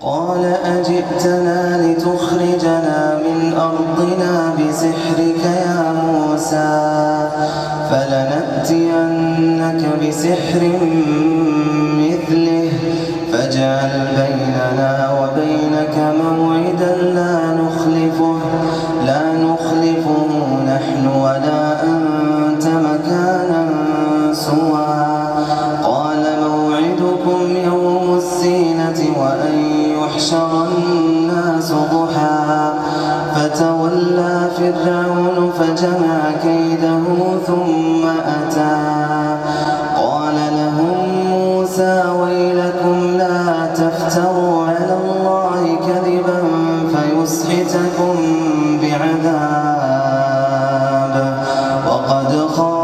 قال أجئتنا لتخرجنا من أرضنا بسحرك يا موسى فلنأتينك بسحر الله كذبا فيسحتكم بعذاب. وقد خاب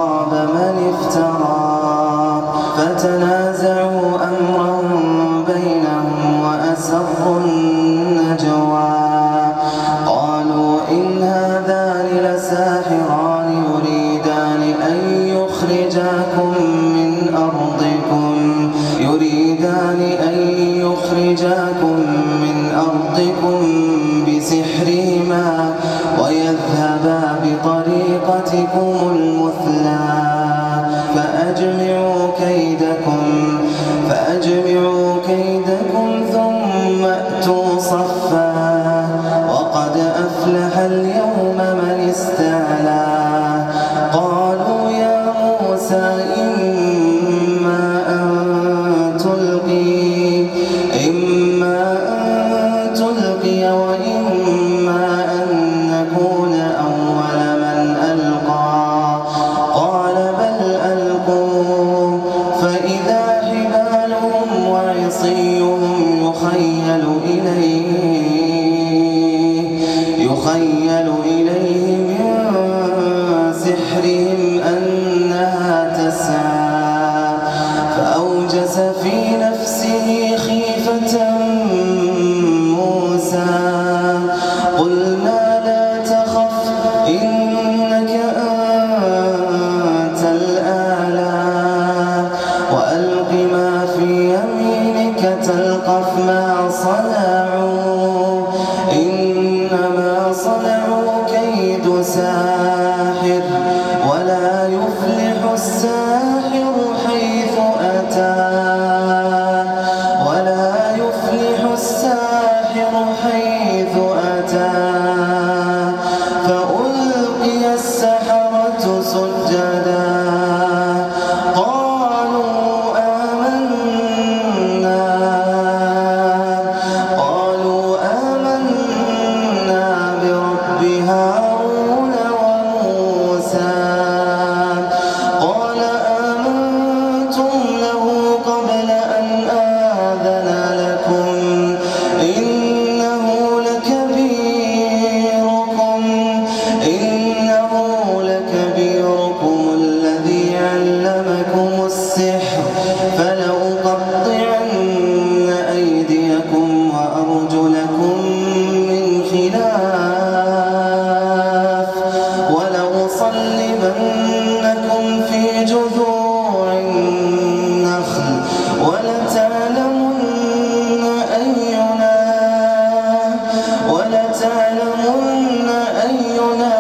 فسألهن أينا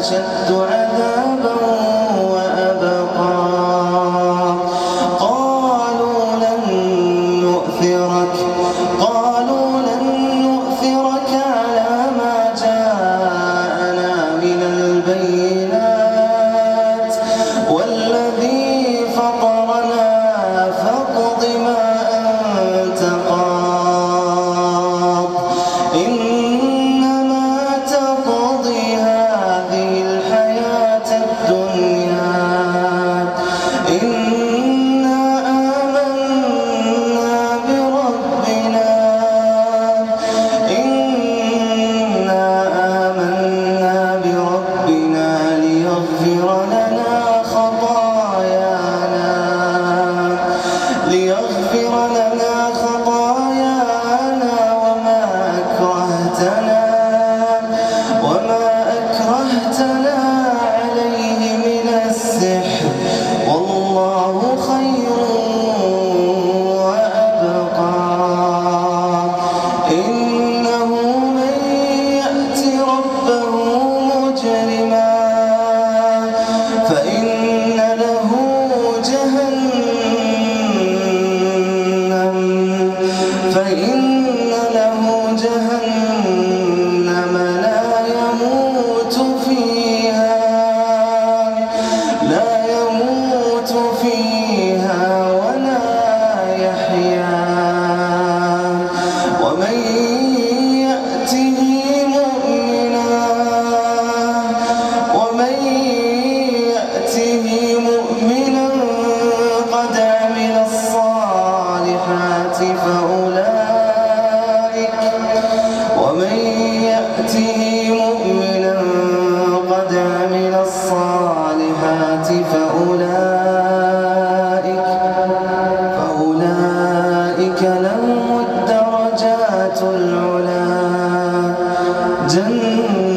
أشد ولقد قال لهم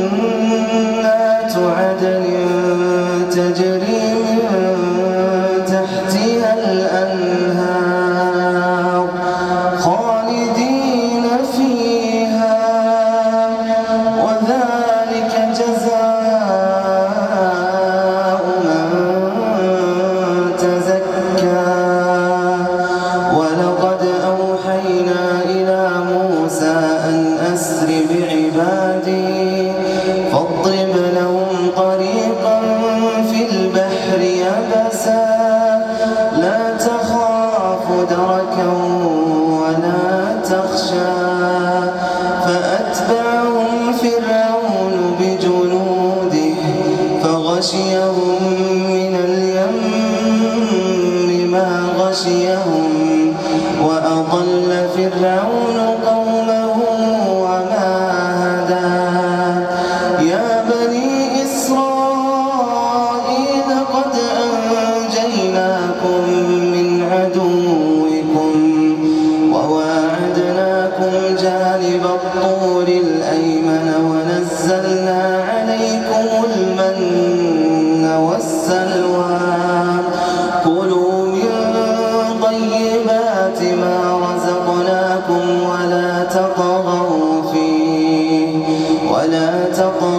هارون من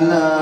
إلا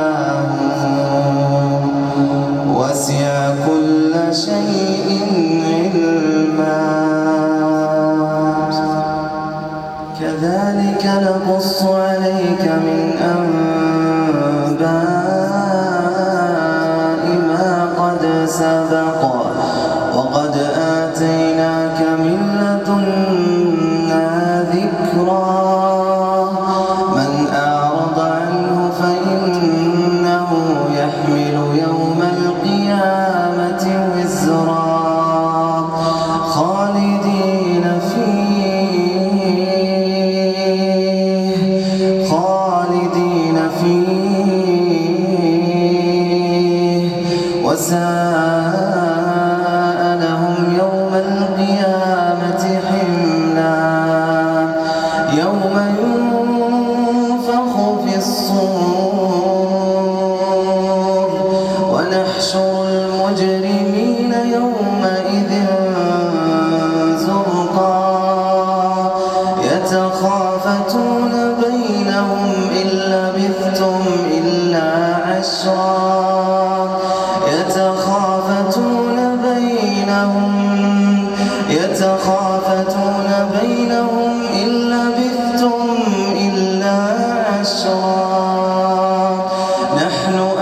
Jesus. I know.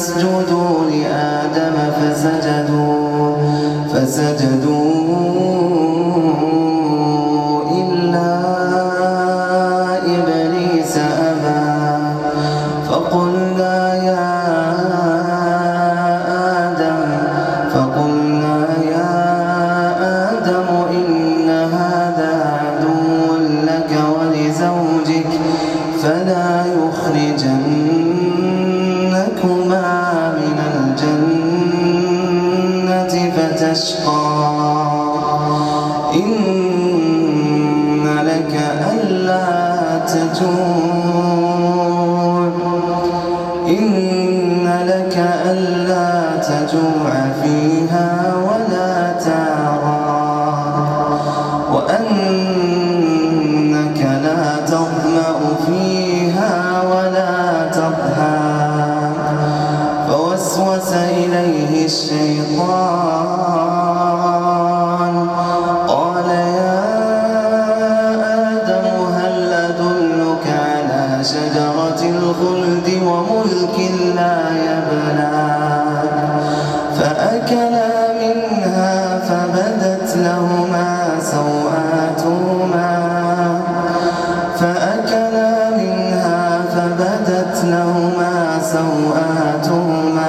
اسجدوا لآدم فسجدوا فسجدوا لهما سوآتهما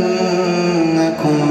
يأتينكم